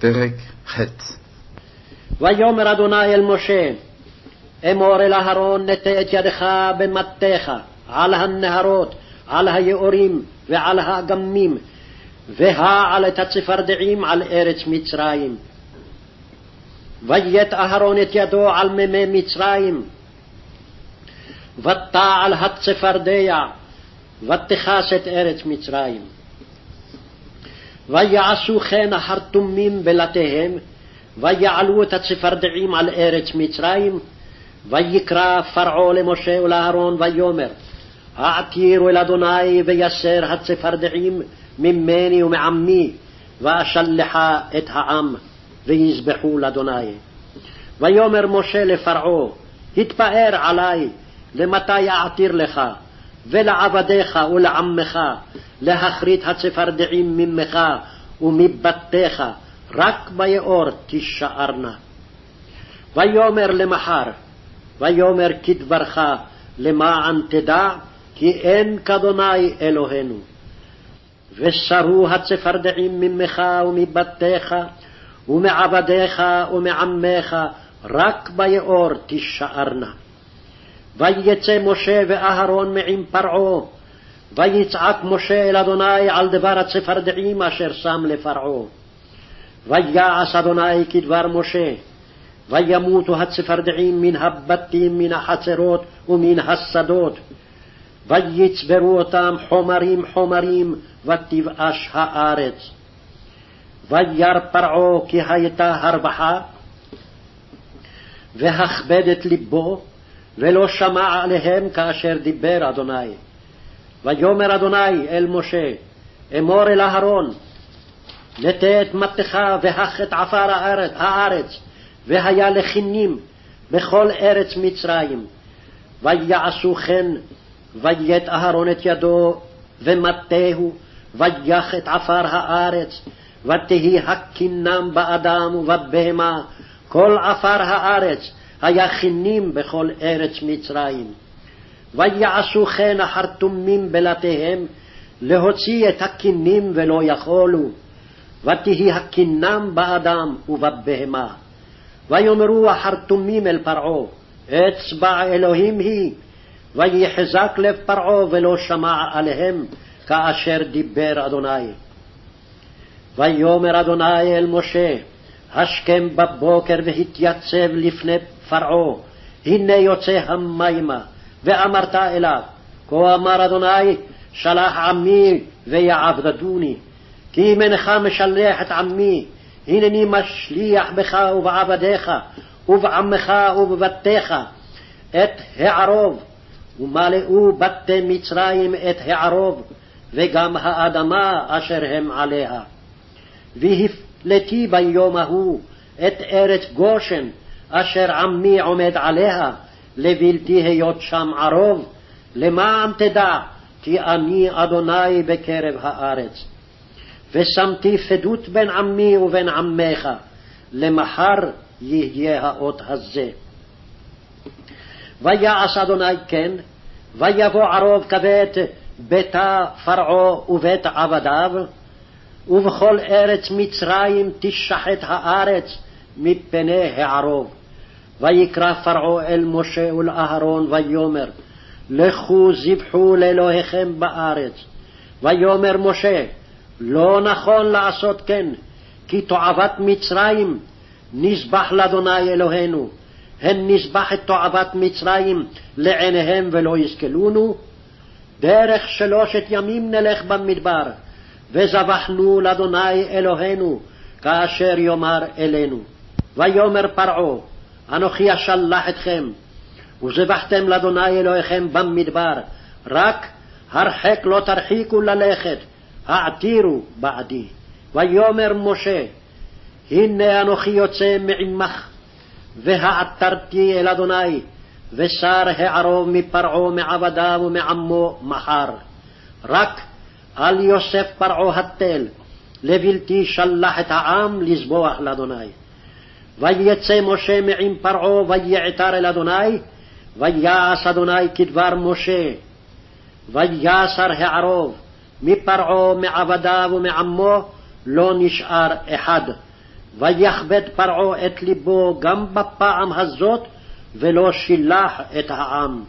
פרק ח' ויאמר אדוני אל משה, אמור אל אהרון נטה את ידך במטתך על הנהרות, על היאורים ועל האגמים, והעל את הצפרדעים על ארץ מצרים. ויית אהרון את ידו על מימי מצרים, ותעל הצפרדע, ותכס את ארץ מצרים. ויעשו כן החרטומים בלתיהם, ויעלו את הצפרדעים על ארץ מצרים, ויקרא פרעה למשה ולאהרון ויאמר, העתירו אל אדוני ויסר הצפרדעים ממני ומעמי, ואשלחה את העם, ויזבחו לאדוני. ויאמר משה לפרעה, התפאר עלי, למתי אעתיר לך, ולעבדיך ולעמך, להכרית הצפרדעים ממך ומבתיך, רק ביאור תישארנה. ויאמר למחר, ויאמר כדברך, למען תדע, כי אין כאדוני אלוהינו. ושרו הצפרדעים ממך ומבתיך, ומעבדיך ומעמך, רק ביאור תישארנה. ויצא משה ואהרון מעם פרעה, ויצעק משה אל אדוני על דבר הצפרדעים אשר שם לפרעה. ויעש אדוני כדבר משה, וימותו הצפרדעים מן הבתים, מן החצרות ומן השדות, ויצברו אותם חומרים חומרים, ותבאש הארץ. וירא פרעה כי הייתה הרווחה, והכבד את לבו, ולא שמע עליהם כאשר דיבר אדוני. ויאמר אדוני אל משה, אמור אל אהרון, נטה את מטך והך את עפר הארץ, והיה לכינים בכל ארץ מצרים. ויעשו כן, ויית אהרון את ידו ומטהו, ויח את עפר הארץ, ותהי הכינם באדם ובבהמה, כל עפר הארץ היה כינים בכל ארץ מצרים. ויעשו כן החרטומים בלתיהם, להוציא את הכינים ולא יכולו, ותהי הכינם באדם ובבהמה. ויאמרו החרטומים אל פרעה, אצבע אלוהים היא, ויחזק לב פרעה ולא שמע עליהם, כאשר דיבר אדוני. ויאמר אדוני אל משה, השכם בבוקר והתייצב לפני פרעה, הנה יוצא המימה, ואמרת אליו, כה אמר אדוני, שלח עמי ויעבדדוני, כי אם אינך משלח את עמי, הנני משליח בך ובעבדיך, ובעמך ובבתיך, את הערוב, ומלאו בתי מצרים את הערוב, וגם האדמה אשר הם עליה. והפלתי ביום ההוא את ארץ גושן, אשר עמי עומד עליה, לבלתי היות שם ערוב, למען תדע, כי אני אדוני בקרב הארץ. ושמתי פדות בין עמי ובין עמך, למחר יהיה האות הזה. ויעש אדוני כן, ויבוא ערוב כבית ביתה פרעה ובית עבדיו, ובכל ארץ מצרים תשחט הארץ מפני הערוב. ויקרא פרעה אל משה ולאהרון ויאמר, לכו זבחו לאלוהיכם בארץ. ויאמר משה, לא נכון לעשות כן, כי תועבת מצרים נזבח לאדוני אלוהינו. הן נזבח את תועבת מצרים לעיניהם ולא יסכלונו? דרך שלושת ימים נלך במדבר, וזבחנו לאדוני אלוהינו, כאשר יאמר אלינו. ויאמר פרעה, אנוכי אשלח אתכם, וזבחתם לאדוני אלוהיכם במדבר, רק הרחק לא תרחיקו ללכת, העתירו בעדי. ויאמר משה, הנה אנוכי יוצא מעמך, והעתרתי אל אדוני, ושר הערוב מפרעה מעבדיו ומעמו מחר. רק אל יוסף פרעה התל, לבלתי שלח את העם לזבוח לאדוני. ויצא משה מעם פרעה ויעתר אל אדוני, ויעש אדוני כדבר משה. ויסר הערוב, מפרעה, מעבדיו ומעמו, לא נשאר אחד, ויכבד פרעה את לבו גם בפעם הזאת, ולא שילח את העם.